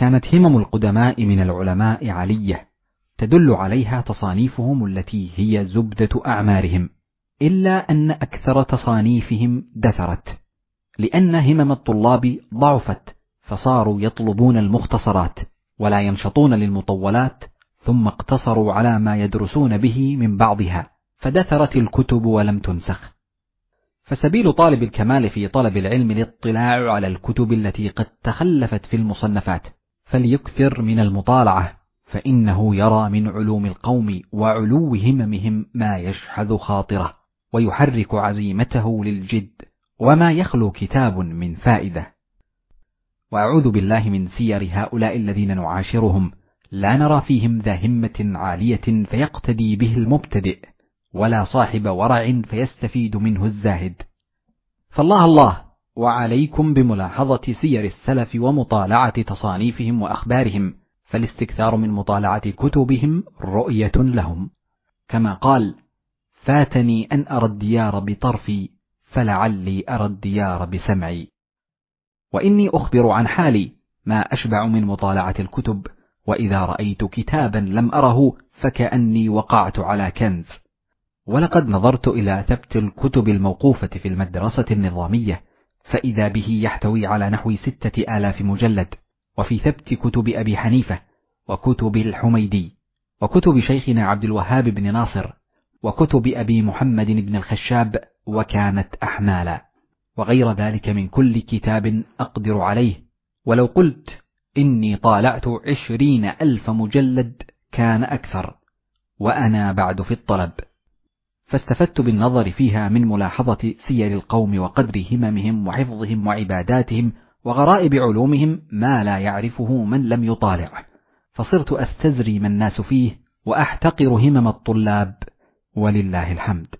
كانت همم القدماء من العلماء علية تدل عليها تصانيفهم التي هي زبدة أعمارهم إلا أن أكثر تصانيفهم دثرت لأن همم الطلاب ضعفت فصاروا يطلبون المختصرات ولا ينشطون للمطولات ثم اقتصروا على ما يدرسون به من بعضها فدثرت الكتب ولم تنسخ. فسبيل طالب الكمال في طلب العلم الاطلاع على الكتب التي قد تخلفت في المصنفات فليكثر من المطالعة فإنه يرى من علوم القوم وعلو هممهم ما يشحذ خاطره ويحرك عزيمته للجد وما يخلو كتاب من فائدة. وأعوذ بالله من سير هؤلاء الذين نعاشرهم لا نرى فيهم ذا همة عالية فيقتدي به المبتدئ ولا صاحب ورع فيستفيد منه الزاهد. فالله الله وعليكم بملاحظة سير السلف ومطالعة تصانيفهم وأخبارهم فالاستكثار من مطالعة كتبهم رؤية لهم. كما قال فاتني أن أرى الديار بطرفي فلعلي أرى الديار بسمعي. وإني أخبر عن حالي ما أشبع من مطالعة الكتب وإذا رأيت كتابا لم أره فكأني وقعت على كنز. ولقد نظرت إلى ثبت الكتب الموقوفة في المدرسة النظامية فإذا به يحتوي على نحو ستة آلاف مجلد وفي ثبت كتب أبي حنيفة وكتب الحميدي وكتب شيخنا عبد الوهاب بن ناصر وكتب أبي محمد بن الخشاب وكانت أحمالا. وغير ذلك من كل كتاب أقدر عليه. ولو قلت إني طالعت عشرين ألف مجلد كان أكثر وأنا بعد في الطلب. فاستفدت بالنظر فيها من ملاحظة سير القوم وقدر هممهم وحفظهم وعباداتهم وغرائب علومهم ما لا يعرفه من لم يطالع فصرت أستزري ما الناس فيه وأحتقر همم الطلاب ولله الحمد.